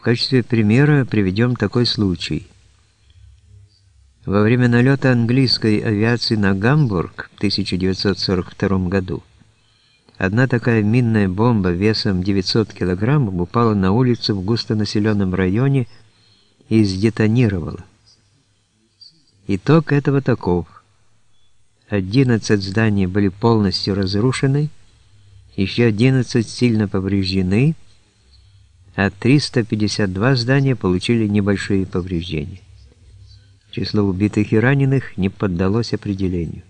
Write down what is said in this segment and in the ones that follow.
В качестве примера приведем такой случай. Во время налета английской авиации на Гамбург в 1942 году одна такая минная бомба весом 900 килограммов упала на улицу в густонаселенном районе и сдетонировала. Итог этого таков. 11 зданий были полностью разрушены, еще 11 сильно повреждены, а 352 здания получили небольшие повреждения. Число убитых и раненых не поддалось определению.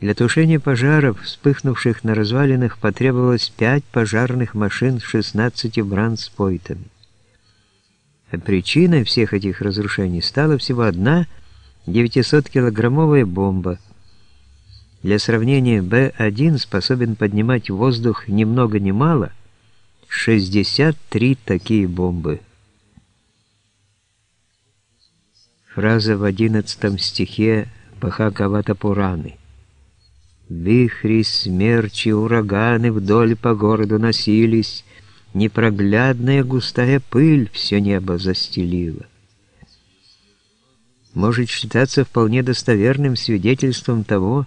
Для тушения пожаров, вспыхнувших на развалинах, потребовалось 5 пожарных машин с 16 бранспойтами. А причиной всех этих разрушений стала всего одна 900-килограммовая бомба. Для сравнения, Б-1 способен поднимать воздух ни много ни мало 63 такие бомбы. Фраза в одиннадцатом стихе Бахакавата Пураны. Вихри, смерчи, ураганы вдоль по городу носились, Непроглядная густая пыль все небо застелила. Может считаться вполне достоверным свидетельством того,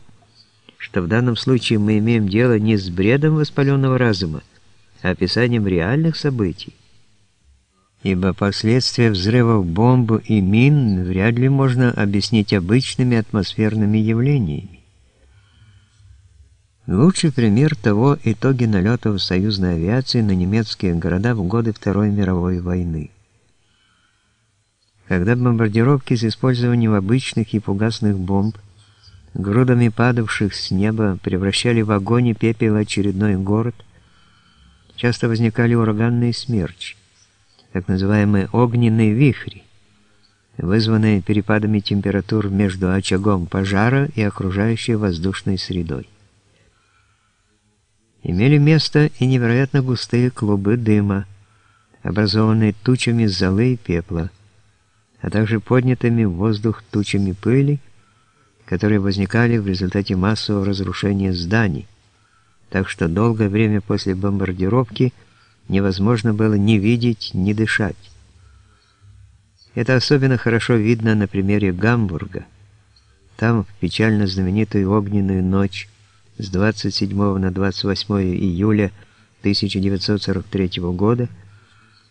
что в данном случае мы имеем дело не с бредом воспаленного разума, а описанием реальных событий ибо последствия взрывов бомб и мин вряд ли можно объяснить обычными атмосферными явлениями. Лучший пример того итоги налетов союзной авиации на немецкие города в годы Второй мировой войны. Когда бомбардировки с использованием обычных и фугасных бомб грудами падавших с неба превращали в огонь и пепел очередной город, часто возникали ураганные смерчи так называемые огненные вихри, вызванные перепадами температур между очагом пожара и окружающей воздушной средой. Имели место и невероятно густые клубы дыма, образованные тучами золы и пепла, а также поднятыми в воздух тучами пыли, которые возникали в результате массового разрушения зданий, так что долгое время после бомбардировки – невозможно было ни видеть, ни дышать. Это особенно хорошо видно на примере Гамбурга. Там, в печально знаменитую огненную ночь с 27 на 28 июля 1943 года,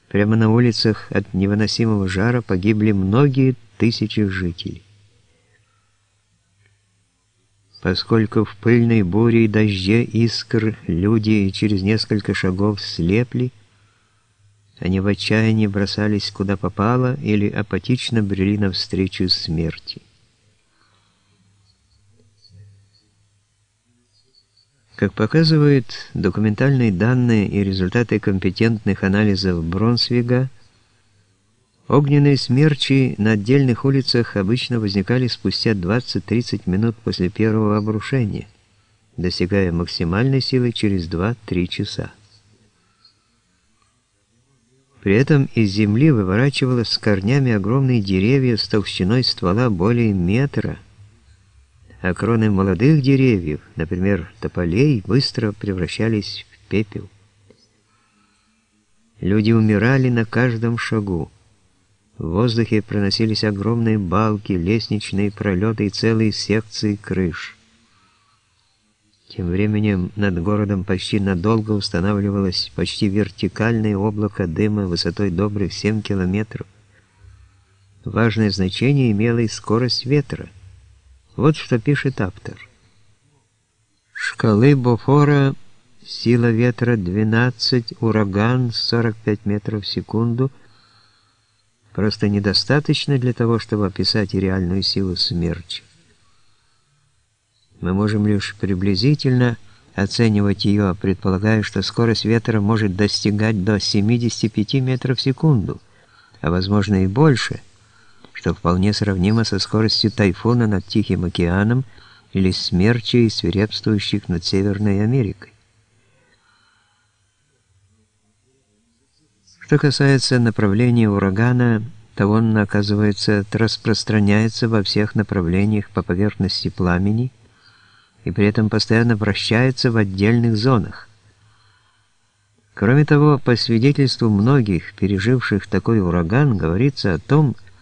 прямо на улицах от невыносимого жара погибли многие тысячи жителей. Поскольку в пыльной буре и дожде искр люди через несколько шагов слепли, они в отчаянии бросались куда попало или апатично брели навстречу смерти. Как показывают документальные данные и результаты компетентных анализов Бронсвига, Огненные смерчи на отдельных улицах обычно возникали спустя 20-30 минут после первого обрушения, достигая максимальной силы через 2-3 часа. При этом из земли выворачивалось с корнями огромные деревья с толщиной ствола более метра, а кроны молодых деревьев, например, тополей, быстро превращались в пепел. Люди умирали на каждом шагу. В воздухе проносились огромные балки, лестничные пролеты и целые секции крыш. Тем временем над городом почти надолго устанавливалось почти вертикальное облако дыма высотой добрых 7 километров. Важное значение имела и скорость ветра. Вот что пишет автор. Шкалы Бофора, сила ветра 12, ураган 45 метров в секунду – просто недостаточно для того, чтобы описать реальную силу смерчи. Мы можем лишь приблизительно оценивать ее, предполагая, что скорость ветра может достигать до 75 метров в секунду, а возможно и больше, что вполне сравнимо со скоростью тайфуна над Тихим океаном или смерчей, свирепствующих над Северной Америкой. Что касается направления урагана, то он, оказывается, распространяется во всех направлениях по поверхности пламени и при этом постоянно вращается в отдельных зонах. Кроме того, по свидетельству многих, переживших такой ураган, говорится о том, что